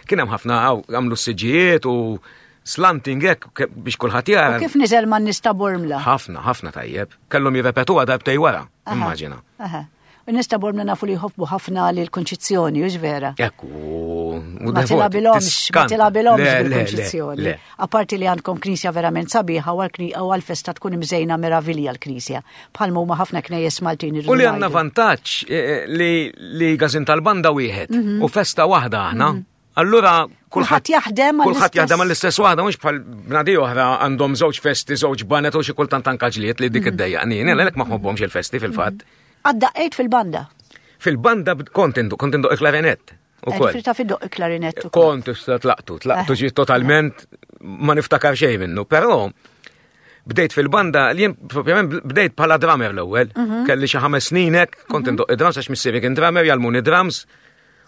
Speaker 4: Kien hemm ħafna għamlu s-siġijiet u slanting hekk biex kulħadd jara.
Speaker 2: Kif niżel ma nista bormla?
Speaker 4: Ħafna, ħafna tajjeb. Kellhom jirrepetu għadha btej
Speaker 2: wara,
Speaker 4: immaġina.
Speaker 2: Nista bormla nafu li jħobbu ħafna li l-konċizzjoni, ux vera?
Speaker 4: Ekku.
Speaker 2: Ma tilabilomx, ma tilabilomx bil-konċizzjoni. Aparti li għandkom knisja verament sabiħa u għal-festa tkun imżejna meravilja l-knisja. bħalma huma ħafna knejjes Maltin
Speaker 4: U li għandna vantaġġ e, e, li li gazin tal-banda wieħed mhm. u festa waħda aħna. Mhm. Allura
Speaker 2: kulħadd jaħdem
Speaker 4: kulħadd jaħdem għall-istess waħda mhux bħal bnadi oħra għandhom żewġ festi, żewġ banet u xi kultant anka ġlied li dik mhm. iddejjaqni. Għalhekk ma ħobbhomx il-festi fil-fatt.
Speaker 2: Għaddaqgħid fil-banda.
Speaker 4: Fil-banda kont indu, kont indu il-klarinett. U
Speaker 2: kol. Frita fi doq klarinett u
Speaker 4: kol. Kont tlaqtu, tlaqtu eh. ġi totalment ma niftakar xej minnu, pero bdejt fil-banda, li jen propjament bdejt pala drummer l-ewel, mhm. kelli xi ħames sninek, kont mhm. indoq drums għax missieri kien drummer, jalmuni drums,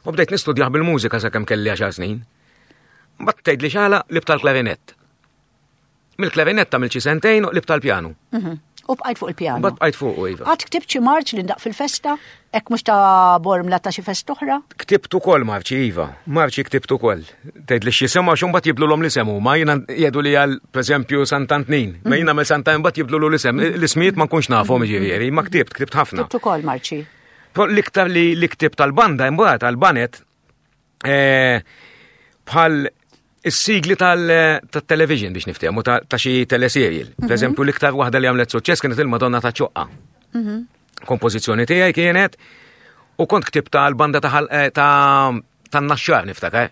Speaker 4: u bdejt nistudjaħ bil-mużika sa' kem kelli 10 snin. Bat tgħid li xala li btal klarinett. Mill-klarinetta mill sentejn u libta l-pjanu.
Speaker 2: Mhm. U bqajt fuq il-pjanu.
Speaker 4: Bat bqajt fuq u iva.
Speaker 2: Għad ktibt xi marċ li ndaq fil-festa? Ek mux ta' bormla ta' xi fest oħra?
Speaker 4: Ktibt ukoll marċi iva. Marċi ktibt ukoll. Tgħid li xi sema xum bat jibdlu l-om li semu. Ma jiena jedu li għal pereżempju Santantnin. Ma jiena mel Santan bat jibdlu l isem. L-ismijiet ma nkunx nafhom ġifieri, ma ktibt, ktibt ħafna.
Speaker 2: Ktibt ukoll marċi.
Speaker 4: L-iktar li l-iktib tal-banda imbagħad tal-banet eh, bħal is-sigli tal-television biex niftehmu ta' xi teleserial. Mhm. Per eżempju, l-iktar waħda li għamlet suċċess kienet il-Madonna ta' ċoqqa. Mhm. Kompożizzjoni tiegħi kienet u kont ktib ta' l-banda ta' eh, tan-naxxar niftakar.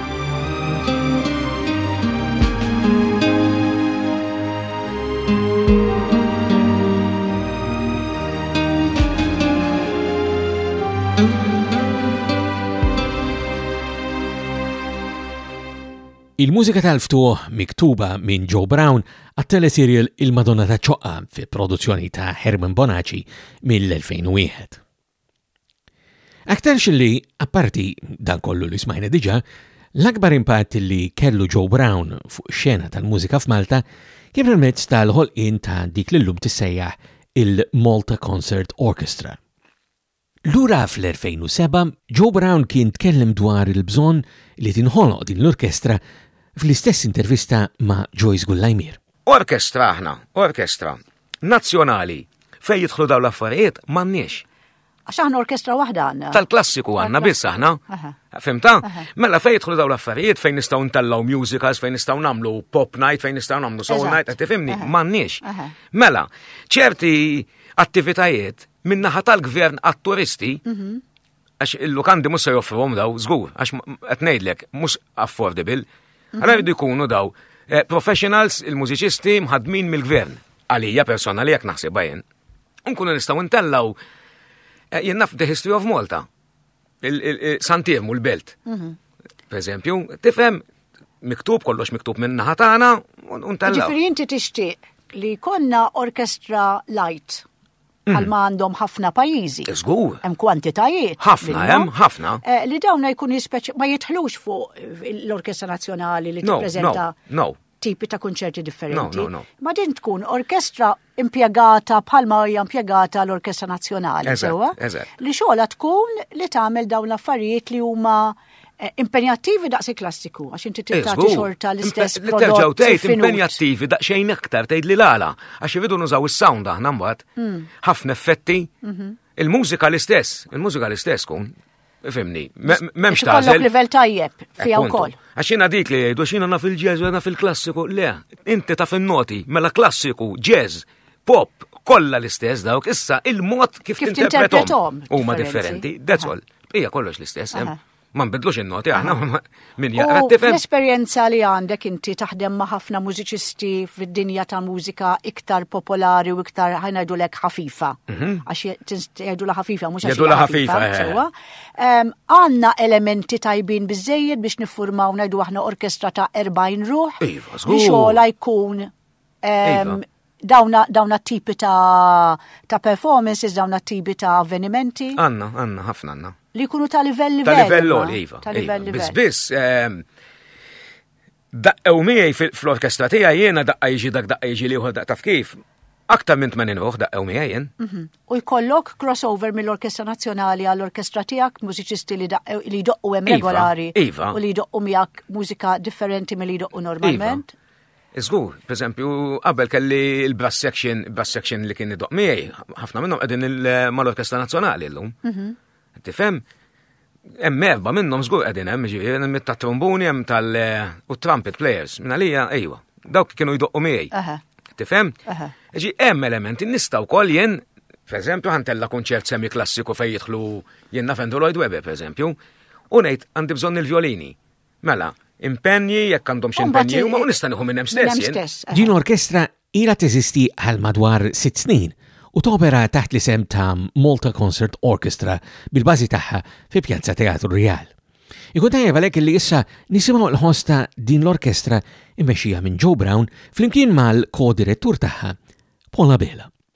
Speaker 1: Il-mużika tal-ftuħ miktuba minn Joe Brown għat-teleserial Il-Madonna ta' ċoqqa fi produzzjoni ta' Herman Bonaci mill-2001. Attention li, apparti dan kollu li smajna diġa, l-akbar impatt li kellu Joe Brown fuq xena tal-mużika f'Malta kien permezz tal-ħolqien ta' dik li llum tissejjaħ il-Malta Concert Orchestra. Lura fl-2007, Joe Brown kien tkellem dwar il-bżonn li tinħoloq din l-orkestra fl-istess intervista ma' Joyce Gullajmier.
Speaker 4: Orkestra aħna, orkestra, nazzjonali fejn jidħlu dawn l-affarijiet m'għandniex.
Speaker 2: Għax aħna orkestra waħda għandna.
Speaker 4: Tal-klassiku għandna biss aħna. Fimta? Mela fejn jidħlu dawn l-affarijiet fejn nistgħu ntellgħu musicals, fejn nistgħu nagħmlu pop night, fejn nistgħu nagħmlu soul night, qed tifhimni? M'għandniex. Mela, ċerti attivitajiet min-naħa tal-gvern għat-turisti mhm. Għax il-lukandi mhux se joffruhom daw, żgur, għax qed ngħidlek mhux affordable. Mhm. Għara jridu jkunu daw eh, professionals, il-mużiċisti mħadmin mill-gvern. Għalija personali jekk naħseb bajjen. Unkunu nistgħu ntellaw eh, jien naf the history of Malta. Santirmu l-belt. Mhm. Per eżempju, tifhem miktub kollox miktub minn naħatana u ntellaw.
Speaker 2: Ġifieri inti tixtieq li konna orkestra light bħal mm. ma għandhom ħafna pajjiżi.
Speaker 4: Żgur.
Speaker 2: Hemm kwantitajiet.
Speaker 4: Ħafna, hemm ħafna.
Speaker 2: Eh, li dawn ma jkun ma jitħlux fuq l-Orkestra Nazzjonali li tippreżenta.
Speaker 4: No, no
Speaker 2: tipi ta' kunċerti differenti.
Speaker 4: No, no, no.
Speaker 2: Ma din tkun orkestra impjegata bħalma hija impjegata l-Orkestra Nazzjonali, sewa? Li xogħla tkun li tagħmel dawn l-affarijiet li huma Eh, impenjattivi daqs il-klassiku, għax inti eh, tagħti xorta l-istess.
Speaker 4: Li terġaw tgħid impenjattivi daqsxejn aktar tgħid li lala, għax irridu nużaw is-sound aħna mbagħad.
Speaker 2: Hmm.
Speaker 4: Ħafna effetti.
Speaker 2: Mhm.
Speaker 4: Il-mużika l-istess, il-mużika l-istess kun. Fimni, memx
Speaker 2: ta' Kollok livell tajjeb fija wkoll.
Speaker 4: Għax jiena dik li jgħidu xina naf il-ġazz u naf il-klassiku, le, inti taf in-noti, mela klassiku, ġazz, pop kollha l-istess dawk, issa il-mod kif tinterpretom huma differenti. That's all. Hija kollox l-istess. Eh? Ma nbidlux in-noti aħna min jaqra
Speaker 2: tifhem. L-esperjenza li għandek inti taħdem ma' ħafna mużiċisti fid-dinja ta' mużika iktar popolari u iktar ħanajdu lek ħafifa.
Speaker 4: Mhm.
Speaker 2: Għax jgħidu la ħafifa, mhux
Speaker 4: għax la ħafifa.
Speaker 2: Eh. Għandna elementi tajbin biżejjed biex niffurmaw ngħidu aħna orkestra ta' 40 ruħ.
Speaker 4: Iva,
Speaker 2: biex jkun iva. Dawna, dawna tipi ta', ta performances, dawna tipi ta' avvenimenti.
Speaker 4: Għanna, għanna, ħafna għanna.
Speaker 2: Li kunu ta' livell
Speaker 4: livell. Ta' livell lol, iva. Ta' livell iva. livell. Biss, ehm, daqqew miegħi fl-orkestra tiegħi jiena daqqa jiġi dak daqqa jiġi liħor daqqa taf kif. Aktar minn 80 uħ daqqew miegħi jien.
Speaker 2: Mhm. U jkollok crossover mill-Orkestra Nazzjonali għall-orkestra tiegħek mużiċisti li daqqew li jdoqqu hemm iva, regolari.
Speaker 4: Iva.
Speaker 2: U li jdoqqu miegħek mużika differenti mill-li jdoqqu iva. normalment.
Speaker 4: Iżgur, per eżempju, qabel kelli il-brass section, brass section li kien idoq miegħi, ħafna minnhom qegħdin mal-Orkestra Nazzjonali llum.
Speaker 2: Mhm.
Speaker 4: Tifhem? Hemm erba' minnhom żgur qegħdin hemm, ġifieri ta' trombuni hemm tal eh, u trumpet players, minn għalija ejwa, dawk kienu jdoqqu miegħi. Tifhem? Ġi hemm elementi nista' wkoll jien Per eżempju, ħantella kunċert semi klassiku fej jidħlu jien nafendu Lloyd Webber, per eżempju, u ngħid għandi bżonn il-violini. Mela, impenji, jekk għandhom xi impenji, u nista' nieħu minn hemm stess. Eh.
Speaker 1: Din l-orkestra ila teżisti għal madwar sitt snin u topera taħt l-isem ta' Malta Concert Orchestra bil-bażi tagħha fi Pjazza Teatru Real. Ikun tajjeb għalhekk li issa nisimgħu l-ħosta din l-orkestra immexxija minn Joe Brown flimkien mal-ko-direttur tagħha Paula Bela.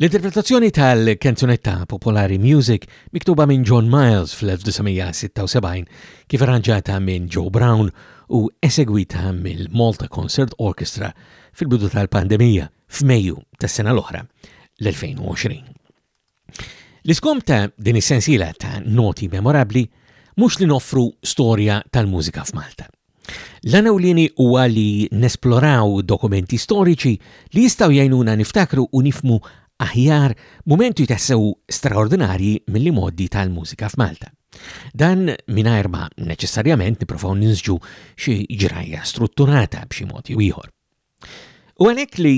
Speaker 1: L-interpretazzjoni tal-kanzunetta popolari Music miktuba minn John Miles fl-1976 kif arranġata minn Joe Brown u esegwita mill-Malta Concert Orchestra fil-bidu tal-pandemija f'Mejju tas-sena l-oħra l-2020. L-iskop ta' din is-sensiela ta' noti memorabbli mhux li noffru storja tal-mużika f'Malta. L-anewlieni huwa li nesploraw dokumenti storiċi li jistgħu jgħinuna niftakru u nifmu aħjar mumenti tassew straordinarji mill moddi tal-mużika f'Malta. Dan mingħajr ma neċessarjament niprofaw ninsġu xi ġrajja strutturata b'xi mod jew ieħor. U għalhekk li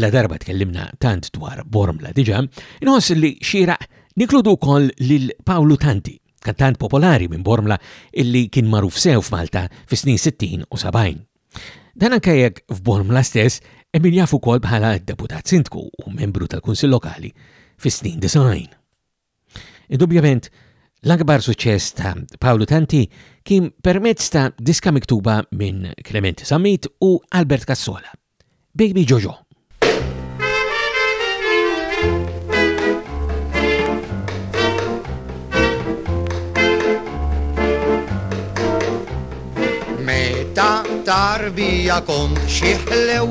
Speaker 1: la darba tkellimna tant dwar Bormla diġà, inħoss li xira nikludu wkoll lil Pawlu Tanti, kantant popolari minn Bormla illi kien magħruf sew f'Malta fis-snin 60 u 70. Dan anke jekk f'Bormla stess hemm min jafu wkoll bħala deputat sindku u membru tal-Kunsill Lokali fis-snin 90. Indubjament, l-akbar suċċess ta' Pawlu Tanti kien permezz ta' diska miktuba minn Clemente Sammit u Albert Cassola, Baby Jojo.
Speaker 5: tarbija kont xieħlew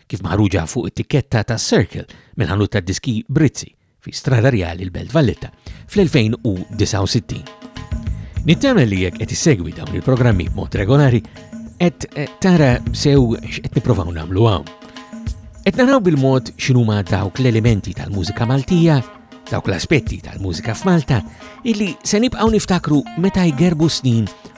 Speaker 1: kif maħruġa fuq it-tikketta ta' Circle mill-ħanut tad-diski Brizzi fi Strada Rjali l-Belt Valletta fl-2069. Nittama li jekk qed issegwi dawn il-programmi b'mod regolari, qed eh, tara sew x'qed nippruvaw nagħmlu hawn. Qed naraw bil-mod x'inhuma dawk l-elementi tal-mużika Maltija, dawk l-aspetti tal-mużika f'Malta, illi se nibqgħu niftakru meta jgerbu snin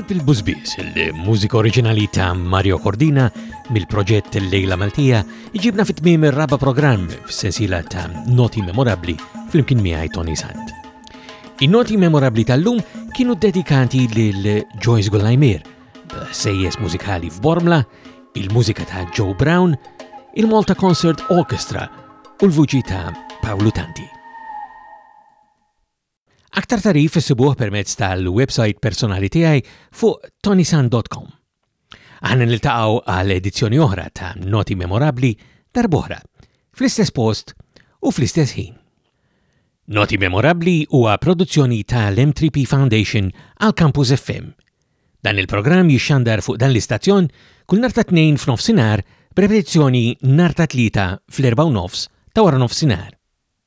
Speaker 1: Qalb il-Bużbiż, il-mużika oriġinali ta' Mario Cordina mill-proġett Lejla Maltija, iġibna fit-tmiem ir-raba' programm f'sensiela ta' noti memorabbli flimkien miegħi Tony Sant. In-noti memorabbli tal-lum kienu dedikati lil Joyce Gullajmir, sejjes mużikali f'Bormla, il-mużika ta' Joe Brown, il-Malta Concert Orchestra u l-vuċi ta' Paolo Tanti. Aktar tagħrif issibuh permezz tal-websajt personali tiegħi fuq tonysan.com. Aħna niltaqgħu għal edizzjoni oħra ta' Noti Memorabbli darb'oħra, fl-istess post u fl-istess ħin. Noti Memorabbli huwa produzzjoni ta' l-M3P Foundation għal Campus FM. Dan il-programm jixxandar fuq dan l-istazzjon kull nar ta' tnejn f'nofsinhar b'repetizzjoni nar ta' tlieta fl-erba' nofs ta' wara nofsinhar.